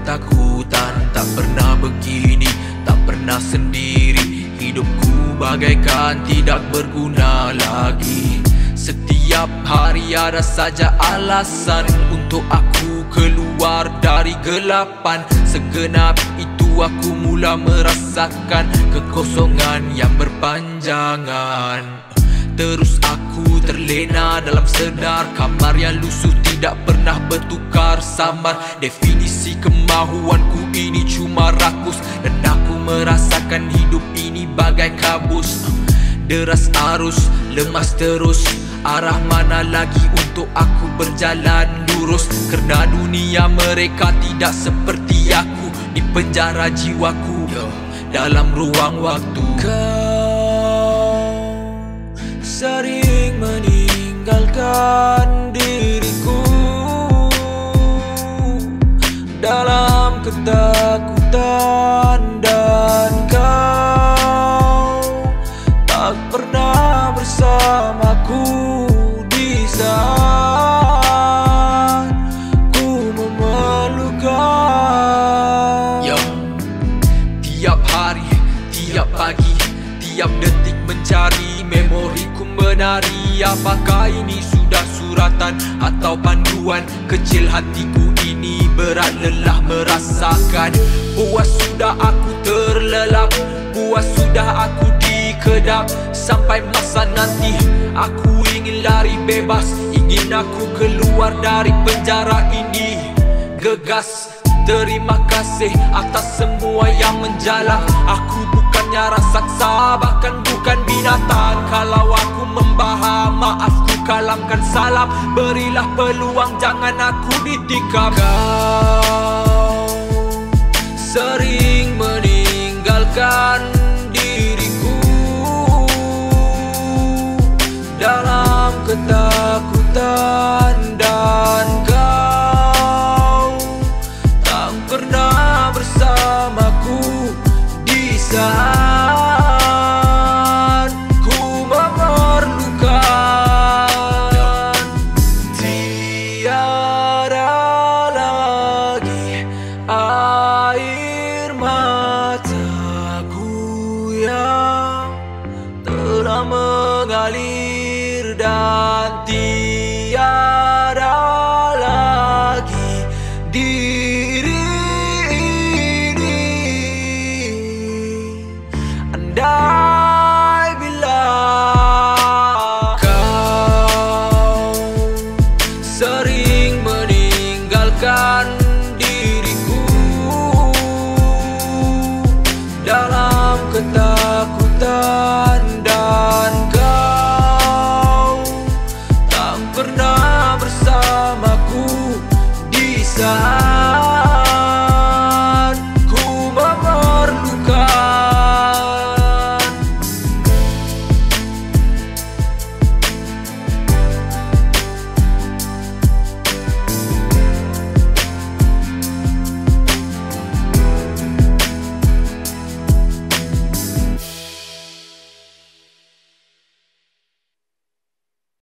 ketakutan. Tak pernah begini, tak pernah sendiri. Hidupku bagaikan tidak berguna lagi. Setiap hari ada saja alasan Untuk aku keluar dari gelapan. Segenap itu aku mula merasakan Kekosongan yang berpanjangan. Terus aku terlena dalam sedar Kamar yang lusuh tidak pernah bertukar samar. Definisi kemahuanku ini cuma rakus Dan aku merasakan hidup ini bagai kabus. Deras arus, lemas terus. Arah mana lagi untuk aku berjalan lurus? Kerana dunia mereka tidak seperti aku. Di penjara jiwaku dalam ruang waktu. Kau sering meninggalkan ketakutan dan kau tak pernah bersamaku di saat ku memerlukan. Yo. Tiap hari, tiap pagi, tiap detik mencari memoriku menari. Apakah ini sudah suratan atau panduan Kecil hatiku ini berat lelah merasakan. Puas sudah aku terlelap Puas sudah aku dikedap. Sampai masa nanti aku ingin lari bebas Ingin aku keluar dari penjara ini. Gegas Terima kasih atas semua yang menjalang Aku bukannya raksasa bahkan bukan binatang. Kalau aku membahas maaf ku kalamkan salam. Berilah peluang jangan aku ditikam. Kau sering meninggalkan diriku dalam ketakutan dan kau tak pernah bersamaku di saat Kamangali pernah bersamaku di saat